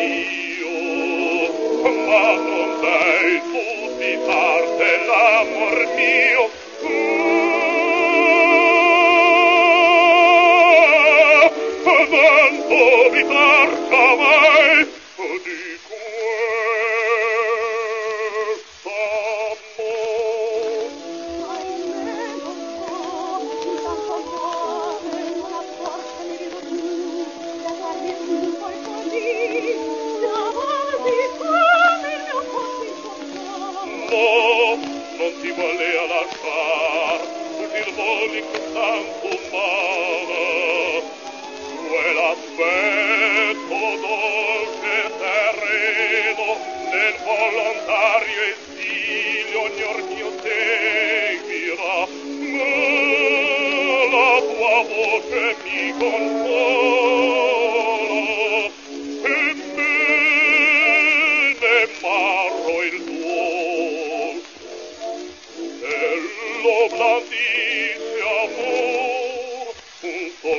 Dio, ma non dai tu di parte l'amor mio, mm. non dovitar mai, dico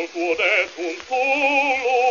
quod est un